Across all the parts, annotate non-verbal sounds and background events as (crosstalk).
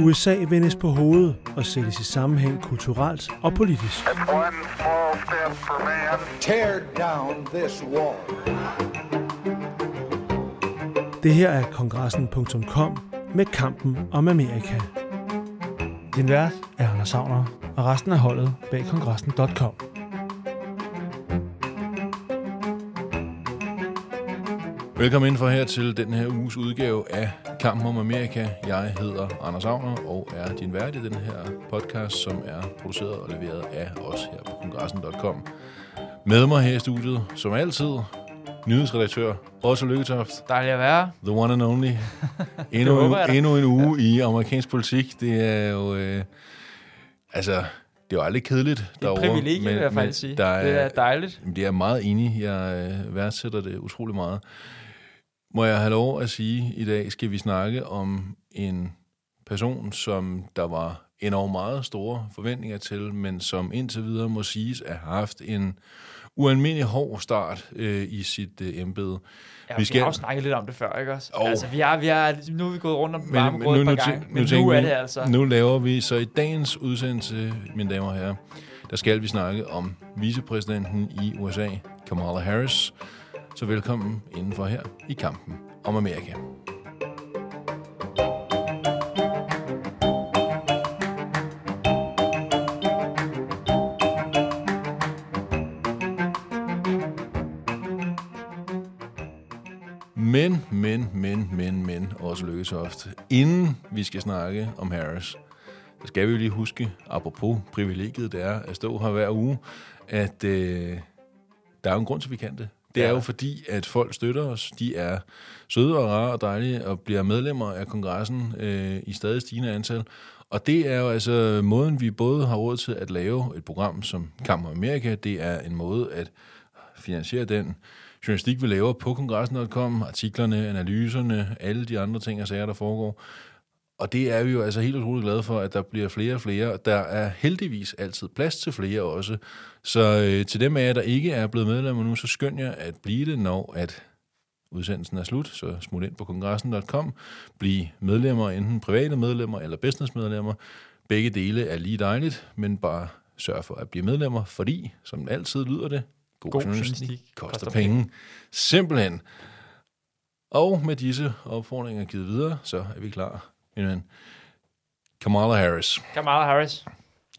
USA vendes på hovedet og sættes i sammenhæng kulturelt og politisk. Tear down this wall. Det her er kongressen.com med kampen om Amerika. Din vært er Anders Savner, og resten af holdet bag kongressen.com. Velkommen ind for her til den her uges udgave af Kampen om Amerika. Jeg hedder Anders Agner og er din vært i den her podcast, som er produceret og leveret af os her på kongressen.com. Med mig her i studiet, som altid, nyhedsredaktør Otto Lykketoft, Dejligt at være. the one and only. (laughs) Endnu, en, endnu en uge i amerikansk politik. Det er jo... Øh, altså, det er jo aldrig kedeligt Det er derovre, privilegie, vil jeg faktisk sige. Der det er dejligt. Det er jeg meget enig. Jeg øh, værdsætter det utrolig meget. Må jeg have lov at sige, i dag skal vi snakke om en person, som der var enormt meget store forventninger til, men som indtil videre må siges at have haft en ualmindelig hård start øh, i sit øh, embede. Ja, vi skal- vi har jo snakket lidt om det før, ikke også? Jo. Altså, vi er, vi er, nu er vi gået rundt om den varme et par tæ- gange, men nu, tænker er det altså... Nu laver vi så i dagens udsendelse, mine damer og herrer, der skal vi snakke om vicepræsidenten i USA, Kamala Harris. Så velkommen indenfor her i kampen om Amerika. Men, men, men, men, men, også Lykketoft. Inden vi skal snakke om Harris, så skal vi jo lige huske, apropos privilegiet det er at stå her hver uge, at øh, der er jo en grund til, at vi kan det. Det er Ja. jo fordi, at folk støtter os. De er søde og rare og dejlige og bliver medlemmer af kongressen øh, i stadig stigende antal. Og det er jo altså måden, vi både har råd til at lave et program som Kamp om Amerika. Det er en måde at finansiere den journalistik, vi laver på kongressen.com, artiklerne, analyserne, alle de andre ting og sager, der foregår. Og det er vi jo altså helt utroligt glade for, at der bliver flere og flere. Der er heldigvis altid plads til flere også. Så øh, til dem af jer, der ikke er blevet medlemmer nu, så skynd jer at blive det, når at udsendelsen er slut. Så smut ind på kongressen.com. Bliv medlemmer, enten private medlemmer eller businessmedlemmer. Begge dele er lige dejligt, men bare sørg for at blive medlemmer, fordi, som altid lyder det, god, God journalistik, journalistik koster, koster penge. Simpelthen. Og med disse opfordringer givet videre, så er vi klar. Min ven. Kamala Harris. Kamala Harris.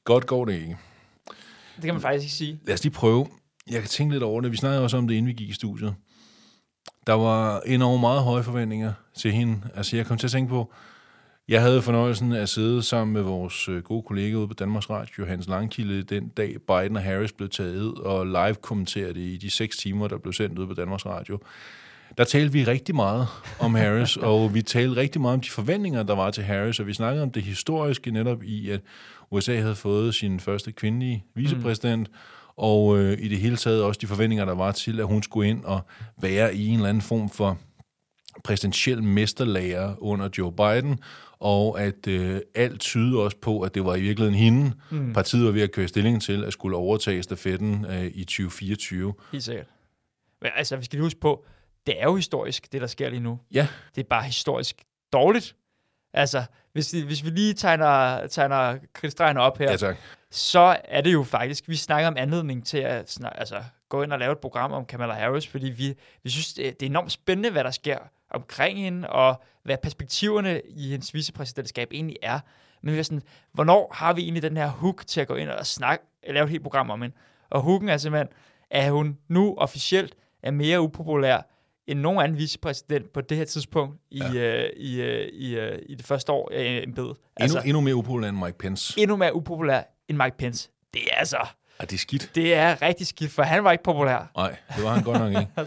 Godt går det ikke. Det kan man faktisk ikke sige. Lad os lige prøve. Jeg kan tænke lidt over det. Vi snakkede også om det, inden vi gik i studiet. Der var enormt meget høje forventninger til hende. Altså, jeg kom til at tænke på, jeg havde fornøjelsen af at sidde sammen med vores øh, gode kollega ude på Danmarks Radio, Hans Langkilde, den dag Biden og Harris blev taget ud og live kommenterede det i de seks timer, der blev sendt ud på Danmarks Radio. Der talte vi rigtig meget om Harris, (laughs) og vi talte rigtig meget om de forventninger, der var til Harris, og vi snakkede om det historiske netop i, at USA havde fået sin første kvindelige vicepræsident, mm. og øh, i det hele taget også de forventninger, der var til, at hun skulle ind og være i en eller anden form for præsidentiel mesterlærer under Joe Biden, og at øh, alt tyder også på, at det var i virkeligheden hende, mm. partiet var ved at køre stilling til, at skulle overtage stafetten øh, i 2024. Helt sikkert. Men altså, vi skal lige huske på, det er jo historisk, det der sker lige nu. Ja, Det er bare historisk dårligt. Altså, hvis, hvis vi lige tegner, tegner kridtstregerne op her, ja tak. så er det jo faktisk, vi snakker om anledning til at snak, altså, gå ind og lave et program om Kamala Harris, fordi vi, vi synes, det det er enormt spændende, hvad der sker omkring hende, og hvad perspektiverne i hendes vicepræsidentskab egentlig er. Men vi er sådan, hvornår har vi egentlig den her hook til at gå ind og snakke, lave et helt program om hende? Og hooken er simpelthen, at hun nu officielt er mere upopulær end nogen anden vicepræsident på det her tidspunkt i, ja. øh, i, øh, i, øh, i det første år af embedet. Endnu, endnu mere upopulær end Mike Pence. endnu mere upopulær end Mike Pence. Det er altså, Er det er skidt? det er rigtig skidt, for han var ikke populær. Nej, det var han godt nok ikke. (laughs)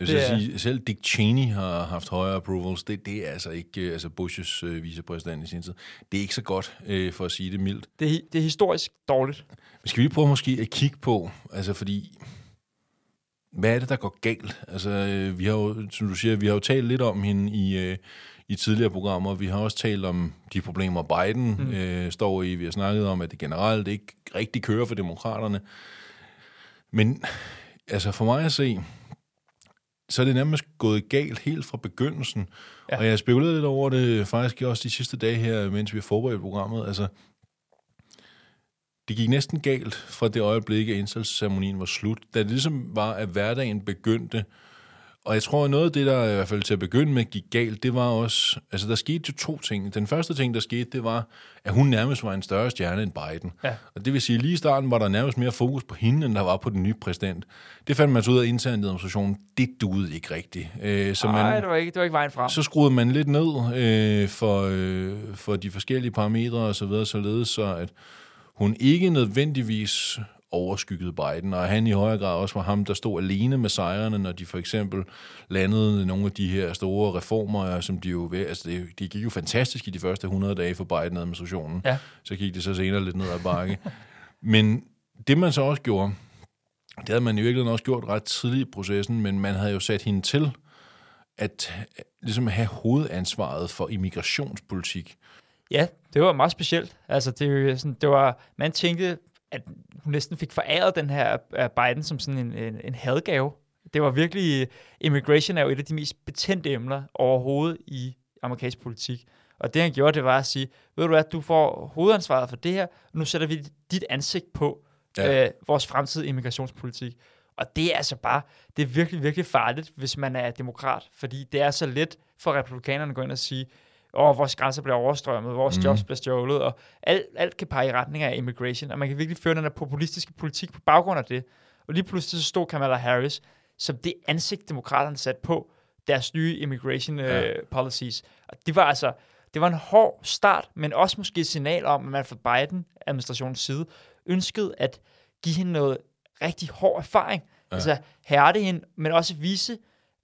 Jeg vil Det er- sige, selv Dick Cheney har haft højere approvals. Det, det er altså ikke, øh, altså Bushes øh, vicepræsident i sin tid. Det er ikke så godt, øh, for at sige det mildt. Det, det er historisk dårligt. Men skal vi prøve måske at kigge på, altså fordi, hvad er det, der går galt? Altså, øh, vi har jo, som du siger, vi har jo talt lidt om hende i, øh, i tidligere programmer. Vi har også talt om de problemer, Biden mm. øh, står i. Vi har snakket om, at det generelt ikke rigtig kører for demokraterne. Men altså for mig at se, så er det nærmest gået galt helt fra begyndelsen. Ja. Ja. Og jeg har spekuleret lidt over det faktisk også de sidste dage her, mens vi har forberedt programmet. Altså, det gik næsten galt fra det øjeblik, at indsalgsceremonien var slut, da det ligesom var, at hverdagen begyndte. Og jeg tror, at noget af det, der i hvert fald til at begynde med gik galt, det var også... Altså, der skete jo to ting. Den første ting, der skete, det var, at hun nærmest var en større stjerne end Biden. Ja. Og det vil sige, at lige i starten var der nærmest mere fokus på hende, end der var på den nye præsident. Det fandt man så ud af internt i administrationen. Det duede ikke rigtigt. Øh, så man, Nej, det var ikke, det var ikke vejen frem. så skruede man lidt ned øh, for, øh, for de forskellige parametre og så videre, således så at hun ikke nødvendigvis overskyggede Biden, og han i højere grad også var ham, der stod alene med sejrene, når de for eksempel landede nogle af de her store reformer, som de jo ved, altså det, de gik jo fantastisk i de første 100 dage for Biden-administrationen. Ja. Så gik det så senere lidt ned ad bakke. Men det man så også gjorde, det havde man i virkeligheden også gjort ret tidligt i processen, men man havde jo sat hende til at ligesom have hovedansvaret for immigrationspolitik. Ja, det var meget specielt. Altså, det, sådan, det var, man tænkte, at hun næsten fik foræret den her Biden som sådan en, en, en hadgave. Det var virkelig, immigration er jo et af de mest betændte emner overhovedet i amerikansk politik. Og det han gjorde, det var at sige, ved du hvad, du får hovedansvaret for det her, nu sætter vi dit ansigt på ja. øh, vores fremtidige immigrationspolitik. Og det er altså bare, det er virkelig, virkelig farligt, hvis man er demokrat, fordi det er så let for republikanerne at gå ind og sige, åh, vores grænser bliver overstrømmet, vores mm. jobs bliver stjålet, og alt, alt kan pege i retning af immigration, og man kan virkelig føre den her populistiske politik på baggrund af det. Og lige pludselig så stod Kamala Harris som det ansigt, demokraterne satte på deres nye immigration Ja. ja. uh, policies. Og det var altså, det var en hård start, men også måske et signal om, at man fra Biden-administrationens side ønskede at give hende noget rigtig hård erfaring. Ja. Altså hærde hende, men også vise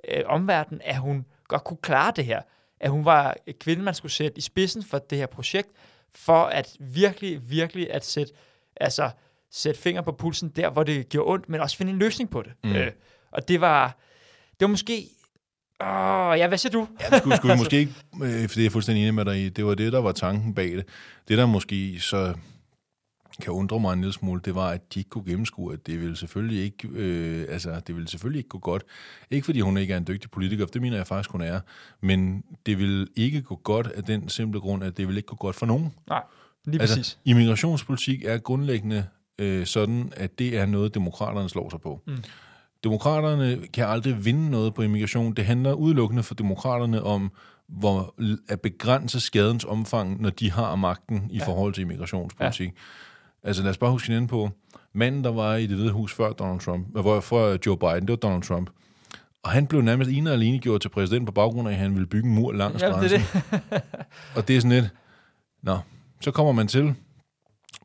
øh, omverdenen, at hun godt kunne klare det her. At hun var et kvinde, man skulle sætte i spidsen for det her projekt, for at virkelig, virkelig at sætte, altså, sætte finger på pulsen der, hvor det gjorde ondt, men også finde en løsning på det. Mm. Øh, og det var, det var måske... Åh, ja, hvad siger du? Ja, skulle, skulle vi (laughs) måske ikke, øh, for det er jeg fuldstændig enig med dig i, det var det, der var tanken bag det. Det, der måske så kan undre mig en lille smule, det var, at de ikke kunne gennemskue, at det ville selvfølgelig ikke, øh, altså, det ville selvfølgelig ikke gå godt. Ikke fordi hun ikke er en dygtig politiker, for det mener jeg faktisk, hun er, men det vil ikke gå godt af den simple grund, at det vil ikke gå godt for nogen. Nej, lige Altså, præcis. immigrationspolitik er grundlæggende øh, sådan, at det er noget, demokraterne slår sig på. Mm. Demokraterne kan aldrig vinde noget på immigration. Det handler udelukkende for demokraterne om, hvor at begrænse skadens omfang, når de har magten i ja. forhold til immigrationspolitik. Ja. Altså lad os bare huske hinanden på, manden, der var i det hvide hus før Donald Trump, øh, hvor før Joe Biden, det var Donald Trump. Og han blev nærmest ene og alene gjort til præsident på baggrund af, at han ville bygge en mur langs Jamen, det grænsen. det. (laughs) Og det er sådan lidt, nå, så kommer man til,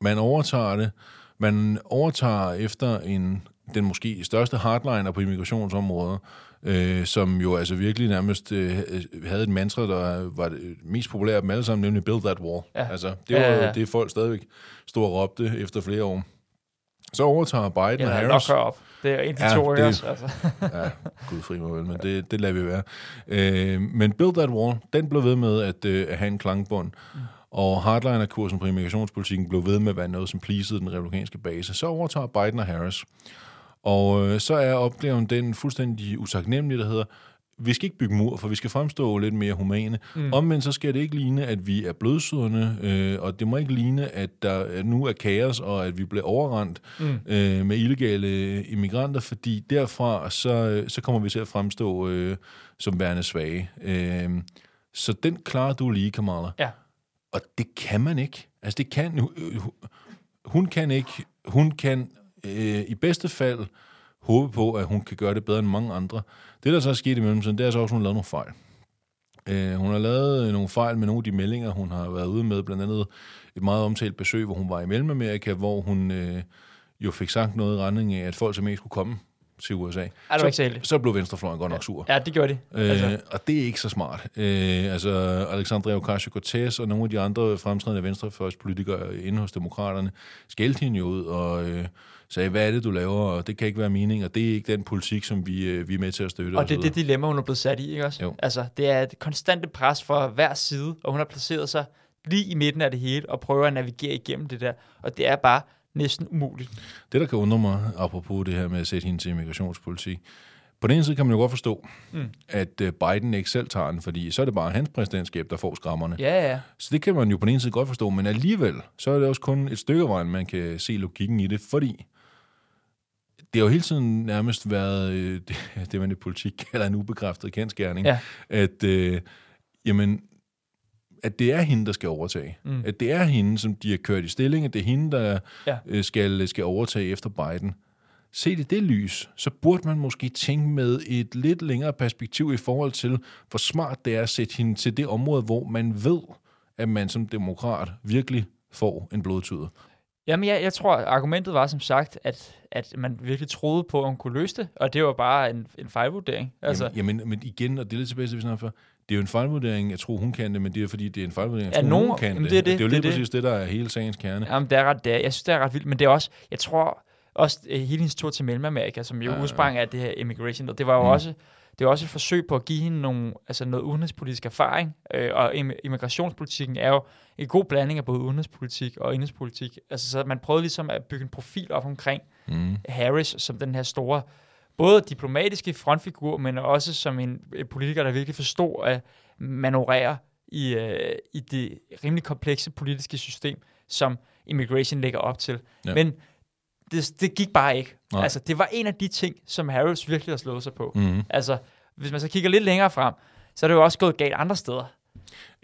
man overtager det, man overtager efter en, den måske største hardliner på immigrationsområdet, øh, som jo altså virkelig nærmest øh, havde et mantra, der var det mest populære af dem alle sammen, nemlig Build That Wall. Ja. Altså, det var Ja, ja, ja, ja. ja. det, folk stadigvæk stod og råbte efter flere år. Så overtager Biden og Eller Harris. her op. Det er en af de Ja, to det- også. Altså. (laughs) Ja, gud fri mig vel, men det, det lader vi være. Øh, men Build That Wall, den blev ved med at, øh, at have en klangbund, mm. og hardliner-kursen på immigrationspolitikken blev ved med at være noget, som pleasede den republikanske base. Så overtager Biden og Harris. Og øh, så er opgaven den fuldstændig utaknemmelig, der hedder, vi skal ikke bygge mur, for vi skal fremstå lidt mere humane. Mm. Omvendt så skal det ikke ligne, at vi er blødsødende, øh, og det må ikke ligne, at der nu er kaos, og at vi bliver overrendt mm. øh, med illegale immigranter, fordi derfra så, så kommer vi til at fremstå øh, som værende svage. Øh, så den klarer du lige, Kamala. Ja. Og det kan man ikke. Altså det kan, øh, hun kan ikke, hun kan øh, i bedste fald håbe på, at hun kan gøre det bedre end mange andre. Det, der så er sket i mellemtiden, det er så også, at hun har lavet nogle fejl. Øh, hun har lavet nogle fejl med nogle af de meldinger, hun har været ude med, blandt andet et meget omtalt besøg, hvor hun var i Mellemamerika, hvor hun øh, jo fik sagt noget i retning af, at folk som ikke skulle komme til USA, det var ikke så heldigt. så blev venstrefløjen godt nok sur. Ja, det gjorde de. Øh, Altså, og det er ikke så smart. Øh, altså, Alexandria Ocasio-Cortez og nogle af de andre fremtrædende venstrefløjspolitikere inde hos demokraterne skældte hende jo ud og øh, sagde, hvad er det, du laver, og det kan ikke være mening, og det er ikke den politik, som vi, øh, vi er med til at støtte. og det er det dilemma, hun er blevet sat i, ikke også? Jo. Altså, det er et konstante pres fra hver side, og hun har placeret sig lige i midten af det hele, og prøver at navigere igennem det der. Og det er bare næsten umuligt. Det, der kan undre mig, apropos det her med at sætte hende til immigrationspolitik, på den ene side kan man jo godt forstå, mm. at øh, Biden ikke selv tager den, fordi så er det bare hans præsidentskab, der får skrammerne. Ja, ja. Så det kan man jo på den ene side godt forstå, men alligevel, så er det også kun et stykke vejen, man kan se logikken i det, fordi det har jo hele tiden nærmest været øh, (laughs) det, det man i politik kalder en ubekræftet kendskærning, Ja. at, øh, jamen, at det er hende, der skal overtage. Mm. At det er hende, som de har kørt i stilling, at det er hende, der Ja. øh, skal, skal overtage efter Biden. Set i det lys, så burde man måske tænke med et lidt længere perspektiv i forhold til, hvor smart det er at sætte hende til det område, hvor man ved, at man som demokrat virkelig får en blodtyder. Jamen, jeg, jeg tror, argumentet var som sagt, at, at man virkelig troede på, at hun kunne løse det, og det var bare en, en fejlvurdering. Altså, jamen, jamen, men igen, og det er lidt tilbage til, vi snakkede før, det er jo en fejlvurdering, jeg tror, hun kan det, men det er fordi, det er en fejlvurdering, jeg Ja, tror, nogen- hun kan det. det er det, det er jo lige det. præcis det, der er hele sagens kerne. Jamen, det er ret, det er, jeg synes, det er ret vildt, men det er også, jeg tror også, øh, hele hendes tur til Mellemamerika, som jo Ja, ja. udsprang af det her immigration, det var jo Mm. også, det var også et forsøg på at give hende nogle, altså noget udenrigspolitisk erfaring, øh, og im- immigrationspolitikken er jo en god blanding af både udenrigspolitik og indrigspolitik. Altså, så man prøvede ligesom at bygge en profil op omkring Mm. Harris som den her store, både diplomatiske frontfigur, men også som en en politiker, der virkelig forstod at manøvrere i, øh, i det rimelig komplekse politiske system, som immigration lægger op til. Ja. Men det, det gik bare ikke. Nej. Altså, det var en af de ting, som Harris virkelig har slået sig på. Mm. Altså, hvis man så kigger lidt længere frem, så er det jo også gået galt andre steder.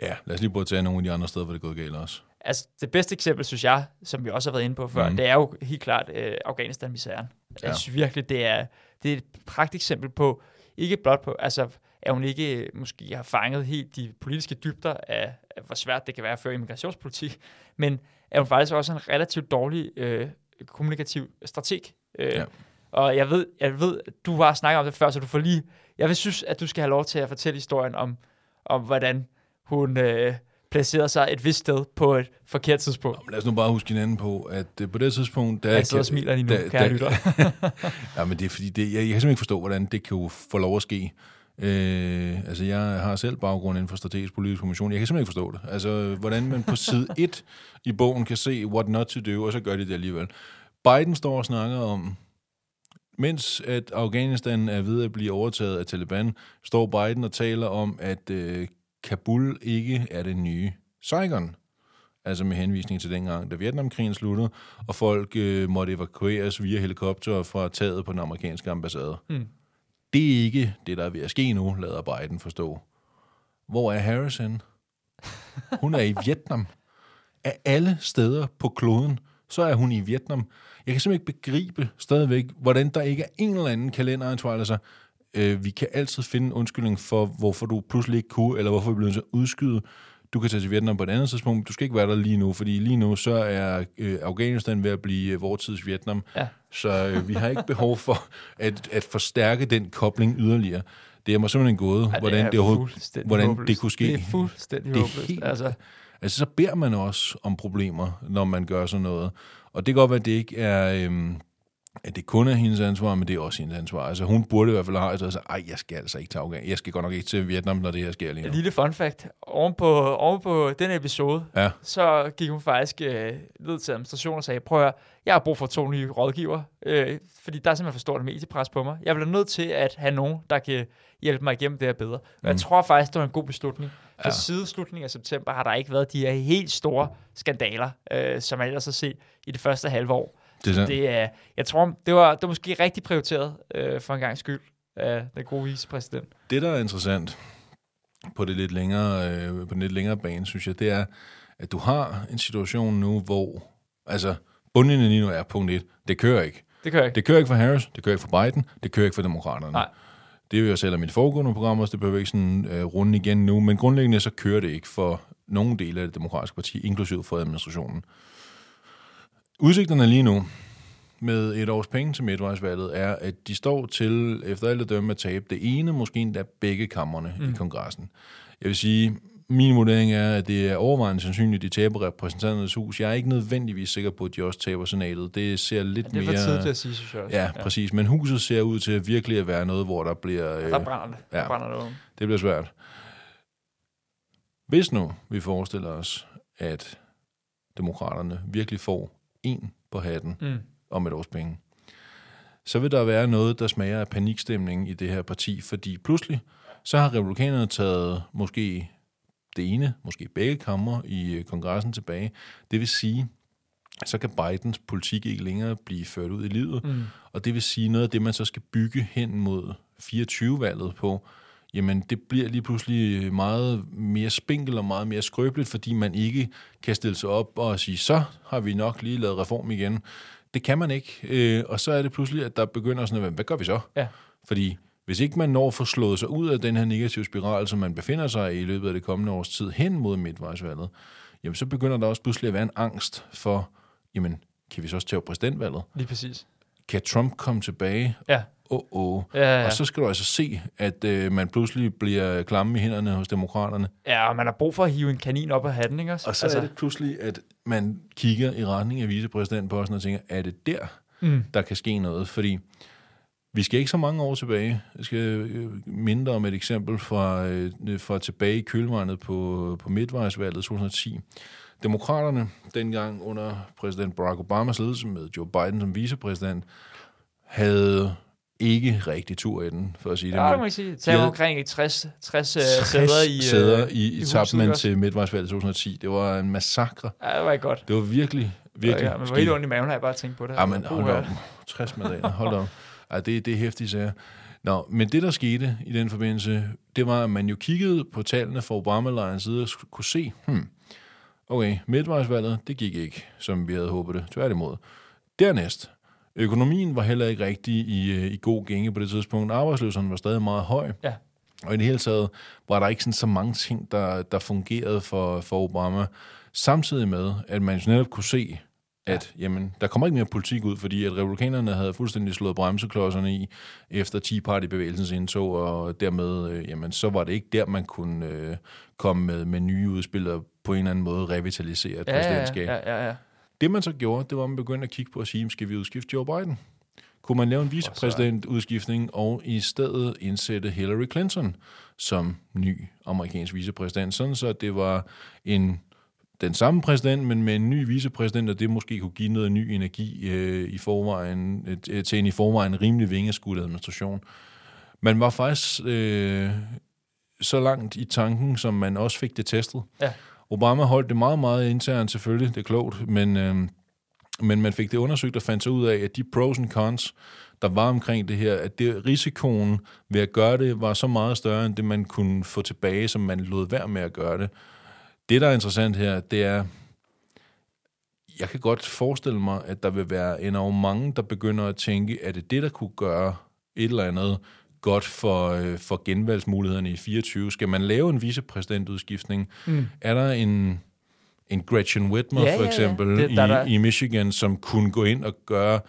Ja, lad os lige prøve at tage nogle af de andre steder, hvor det er gået galt også. Altså, det bedste eksempel, synes jeg, som vi også har været inde på før, mm. det er jo helt klart øh, Afghanistan-misæren. Ja. Jeg synes virkelig, det er, det er et pragteksempel på, ikke blot på, altså, at hun ikke øh, måske har fanget helt de politiske dybder af, af hvor svært det kan være at føre immigrationspolitik, men at hun faktisk også er en relativt dårlig øh, kommunikativ strateg. Øh, Ja. Og jeg ved, jeg ved, du har snakket om det før, så du får lige, jeg vil synes, at du skal have lov til at fortælle historien om, om hvordan hun øh, placerede sig et vist sted på et forkert tidspunkt. Lad os nu bare huske hinanden på, at øh, på det tidspunkt... Der Jeg sidder og smiler lige nu, kære lytter. (laughs) ja, men det er fordi, det, jeg, jeg kan simpelthen ikke forstå, hvordan det kan jo få lov at ske. Øh, altså, jeg har selv baggrund inden for strategisk politisk kommission. Jeg kan simpelthen ikke forstå det. Altså, hvordan man på side 1 i bogen kan se what not to do, og så gør de det alligevel. Biden står og snakker om, mens at Afghanistan er ved at blive overtaget af Taliban, står Biden og taler om, at øh, Kabul ikke er det nye Saigon. Altså med henvisning til dengang, da Vietnamkrigen sluttede, og folk øh, måtte evakueres via helikopter fra taget på den amerikanske ambassade. Mm. Det er ikke det, der er ved at ske nu, lader Biden forstå. Hvor er Harrison? Hun er i Vietnam. Af alle steder på kloden, så er hun i Vietnam. Jeg kan simpelthen ikke begribe stadigvæk, hvordan der ikke er en eller anden kalenderansvar, altså øh, vi kan altid finde en undskyldning for, hvorfor du pludselig ikke kunne, eller hvorfor vi bliver nødt til at udskyde. Du kan tage til Vietnam på et andet tidspunkt, du skal ikke være der lige nu, fordi lige nu så er øh, Afghanistan ved at blive øh, vores tids Vietnam. Ja. Så øh, vi har ikke behov for at, at forstærke den kobling yderligere. Det er mig simpelthen gået, Ej, hvordan det, hvordan håbløst. det kunne ske. Det er fuldstændig Det er håbløst. helt- Altså, Altså, så beder man også om problemer, når man gør sådan noget. Og det kan godt være, at det ikke er, øhm, at det kun er hendes ansvar, men det er også hendes ansvar. Altså, hun burde i hvert fald have sagt, ej, jeg skal altså ikke til Afghanistan. Jeg skal godt nok ikke til Vietnam, når det her sker lige nu. lille fun fact. Oven på, oven på den episode, Ja. så gik hun faktisk øh, ned til administrationen og sagde, prøv at høre, jeg har brug for to nye rådgiver, øh, fordi der er simpelthen for stort mediepres på mig. Jeg bliver nødt til at have nogen, der kan hjælpe mig igennem det her bedre. Og jeg Mm. tror faktisk, det var en god beslutning. For ja. siden slutningen af september har der ikke været de her helt store skandaler, øh, som man ellers har set i det første halve år. Det er sådan. Det er, jeg tror, det var, det var måske rigtig prioriteret øh, for en gang skyld af den gode vicepræsident. det, der er interessant på det lidt længere, øh, på den lidt længere bane, synes jeg, det er, at du har en situation nu, hvor, altså, bundlinjen lige nu er punkt 1. Det kører ikke. Det jeg ikke. Det kører ikke for Harris, det kører ikke for Biden, det kører ikke for demokraterne. Nej. Det er jo selv af mit foregående program også, det behøver ikke sådan øh, runde igen nu, men grundlæggende så kører det ikke for nogen dele af det demokratiske parti, inklusive for administrationen. Udsigterne lige nu, med et års penge til midtvejsvalget, er, at de står til, efter alt at dømme, at tabe det ene, måske endda begge kammerne mm. i kongressen. Jeg vil sige, min vurdering er, at det er overvejende sandsynligt, at de taber repræsentanternes hus. Jeg er ikke nødvendigvis sikker på, at de også taber senatet. Det ser lidt Det er mere... for tidligt at sige, synes jeg også. Ja, ja, præcis. Men huset ser ud til at virkelig at være noget, hvor der bliver... Øh, Der brænder det. Der ja. brænder det om. det bliver svært. Hvis nu vi forestiller os, at demokraterne virkelig får en på hatten Mm. om et års penge, så vil der være noget, der smager af panikstemning i det her parti, fordi pludselig så har republikanerne taget måske det ene, måske begge kammer i øh, kongressen tilbage. Det vil sige, så kan Bidens politik ikke længere blive ført ud i livet, Mm. og det vil sige noget af det, man så skal bygge hen mod 24-valget på, jamen det bliver lige pludselig meget mere spinkel og meget mere skrøbeligt, fordi man ikke kan stille sig op og sige, så har vi nok lige lavet reform igen. Det kan man ikke, øh, og så er det pludselig, at der begynder sådan at hvad gør vi så? Ja. Fordi hvis ikke man når at få slået sig ud af den her negative spiral, som man befinder sig i i løbet af det kommende års tid hen mod midtvejsvalget, jamen så begynder der også pludselig at være en angst for, jamen kan vi så også tage præsidentvalget? Lige præcis. Kan Trump komme tilbage? Ja. Åh, oh, oh. Ja, ja. Og så skal du altså se, at øh, man pludselig bliver klamme i hænderne hos demokraterne. ja, og man har brug for at hive en kanin op af hatten, ikke også? Og så altså, er det pludselig, at man kigger i retning af vicepræsidentposten og tænker, er det der, Mm. der kan ske noget? Fordi vi skal ikke så mange år tilbage. Jeg skal øh, minde dig om et eksempel fra, øh, fra tilbage i kølvandet på, på midtvejsvalget 2010. Demokraterne, dengang under præsident Barack Obamas ledelse med Joe Biden som vicepræsident, havde ikke rigtig tur i den, for at sige det. Ja, det mildt. må man sige. Tag omkring 60, 60, 60 sæder i, øh, sæder i, i, i også? til midtvejsvalget 2010. Det var en massakre. Ja, det var ikke godt. Det var virkelig, virkelig ja, men var helt ondt i maven, har jeg bare tænkt på det. Ja, men hold op. 60 (laughs) mandater, hold op. Ej, det, det er hæftige sager. Nå, men det, der skete i den forbindelse, det var, at man jo kiggede på tallene fra Obama-lejrens side og kunne se, hmm, okay, midtvejsvalget, det gik ikke, som vi havde håbet det. Tværtimod. Dernæst, økonomien var heller ikke rigtig i, øh, i god gænge på det tidspunkt. Arbejdsløsheden var stadig meget høj. Ja. Og i det hele taget var der ikke sådan så mange ting, der, der fungerede for, for Obama. Samtidig med, at man jo netop kunne se, at jamen, der kommer ikke mere politik ud, fordi at republikanerne havde fuldstændig slået bremseklodserne i efter Tea Party-bevægelsens indtog, og dermed, øh, jamen, så var det ikke der, man kunne øh, komme med, med nye udspil og på en eller anden måde revitalisere et Ja, ja, præsidentskab. ja, ja, ja. Det man så gjorde, det var, at man begyndte at kigge på at sige, skal vi udskifte Joe Biden? Kunne man lave en vicepræsidentudskiftning og i stedet indsætte Hillary Clinton som ny amerikansk vicepræsident, sådan så det var en den samme præsident, men med en ny vicepræsident, og det måske kunne give noget ny energi øh, i forvejen, øh, til en i forvejen rimelig vingeskudt administration. Man var faktisk øh, så langt i tanken, som man også fik det testet. Ja. Obama holdt det meget, meget internt selvfølgelig, det er klogt, men, øh, men man fik det undersøgt og fandt så ud af, at de pros and cons, der var omkring det her, at det, risikoen ved at gøre det var så meget større, end det man kunne få tilbage, som man lod være med at gøre det. Det, der er interessant her, det er, jeg kan godt forestille mig, at der vil være enormt mange, der begynder at tænke, at det det, der kunne gøre et eller andet godt for, øh, for genvalgsmulighederne i 24. Skal man lave en vicepræsidentudskiftning? Mm. Er der en, en Gretchen Whitmer Ja, for ja, ja. eksempel Det- der er der- i, i Michigan, som kunne gå ind og gøre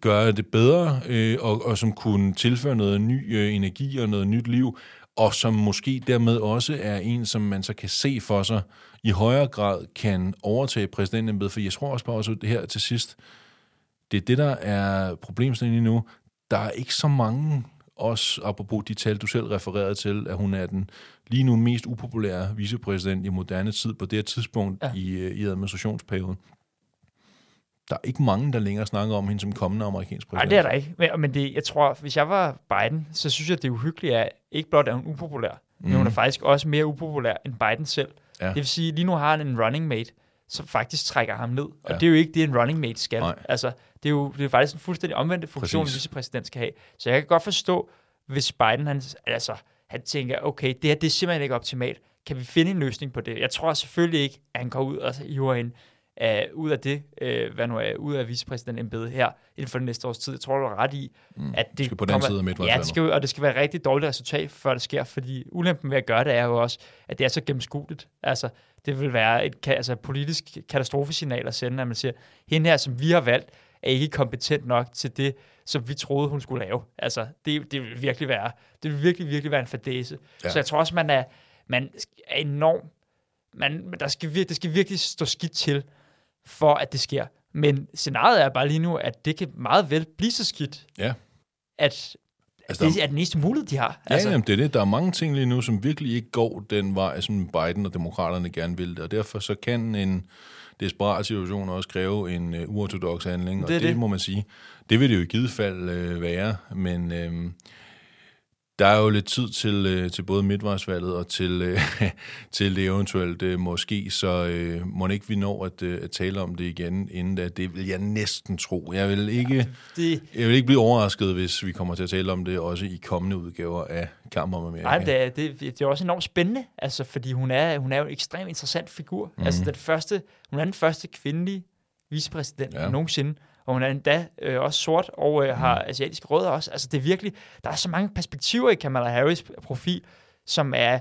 gøre det bedre, øh, og, og som kunne tilføre noget ny øh, energi og noget nyt liv, og som måske dermed også er en, som man så kan se for sig, i højere grad kan overtage præsidentembedet, for jeg tror også bare det her til sidst, det er det, der er problemstillingen lige nu. Der er ikke så mange, også apropos de tal, du selv refererede til, at hun er den lige nu mest upopulære vicepræsident i moderne tid på det her tidspunkt Ja. i, øh, i administrationsperioden. Der er ikke mange, der længere snakker om hende som kommende amerikansk Nej, præsident. det er der ikke. Men, men det, jeg tror, hvis jeg var Biden, så synes jeg, det er uhyggeligt, at ikke blot er hun upopulær, mm. men hun er faktisk også mere upopulær end Biden selv. Ja. Det vil sige, lige nu har han en running mate, som faktisk trækker ham ned. Og Ja. det er jo ikke det, en running mate skal. Nej. Altså, det er jo det er faktisk en fuldstændig omvendt funktion, en vicepræsident skal have. Så jeg kan godt forstå, hvis Biden, han, altså, han tænker, okay, det her det er simpelthen ikke optimalt. Kan vi finde en løsning på det? Jeg tror selvfølgelig ikke, at han går ud og hiver en uh, ud af det, uh, hvad nu er, ud af vicepræsidentembedet her inden for den næste års tid. Jeg tror, du har ret i, mm. at det skal på den kommer- side af Ja, midtvejsvalget. det skal, og det skal være et rigtig dårligt resultat, før det sker, fordi ulempen ved at gøre det er jo også, at det er så gennemskueligt. Altså, det vil være et altså, politisk katastrofesignal at sende, at man siger, hende her, som vi har valgt, er ikke kompetent nok til det, som vi troede, hun skulle lave. Altså, det, det vil virkelig være, det vil virkelig, virkelig være en fadese. Ja. Så jeg tror også, man er, man er enorm, man, der skal, vir- det skal virkelig stå skidt til, for at det sker. Men scenariet er bare lige nu, at det kan meget vel blive så skidt, Ja. at Altså, det er den eneste mulighed, de har. Ja, altså. jamen, det er det. Der er mange ting lige nu, som virkelig ikke går den vej, som Biden og demokraterne gerne vil. Og derfor så kan en desperat situation også kræve en uh, uortodox handling. Og Det det, det det. må man sige. Det vil det jo i givet fald uh, være. Men uh, der er jo lidt tid til, uh, til både midtvejsvalget og til, uh, (laughs) til det eventuelt uh, måske. Så uh, må ikke vi når at, uh, at tale om det igen inden da. Det vil jeg næsten tro. Jeg vil ikke... det, Jeg vil ikke blive overrasket, hvis vi kommer til at tale om det også i kommende udgaver af Kamp om Amerika. Nej, det er, det, det er også enormt spændende, altså, fordi hun er, hun er jo en ekstremt interessant figur. Mhm. Mm. Altså, den første, hun er den første kvindelige vicepræsident Ja. ja. nogensinde, og hun er endda øh, også sort og øh, har asiatiske rødder også. Altså, det er virkelig, der er så mange perspektiver i Kamala Harris' profil, som er,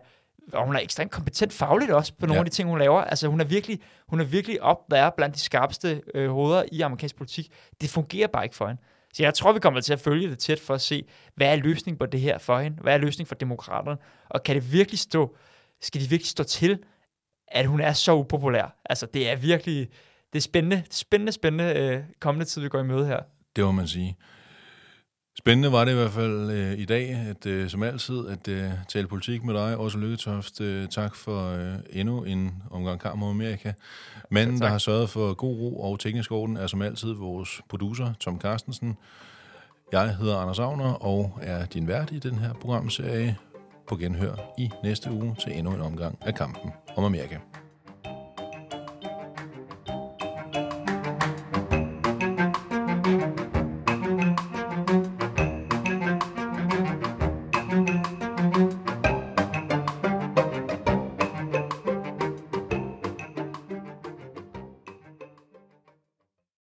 og hun er ekstremt kompetent fagligt også på nogle Ja. af de ting, hun laver. Altså, hun er virkelig, hun er virkelig op der blandt de skarpeste øh, hoveder i amerikansk politik. Det fungerer bare ikke for hende. Så jeg tror, vi kommer til at følge det tæt for at se, hvad er løsningen på det her for hende? Hvad er løsningen for demokraterne? Og kan det virkelig stå, skal de virkelig stå til, at hun er så upopulær? Altså, det er virkelig, det er spændende, spændende, spændende øh, kommende tid, vi går i møde her. Det må man sige. Spændende var det i hvert fald øh, i dag, at øh, som altid, at øh, tale politik med dig, også Lykketoft. Øh, tak for øh, endnu en omgang kamp om Amerika. Manden, Selv der har sørget for god ro og teknisk orden, er som altid vores producer, Tom Carstensen. Jeg hedder Anders Agner og er din vært i den her programserie på genhør i næste uge til endnu en omgang af kampen om Amerika.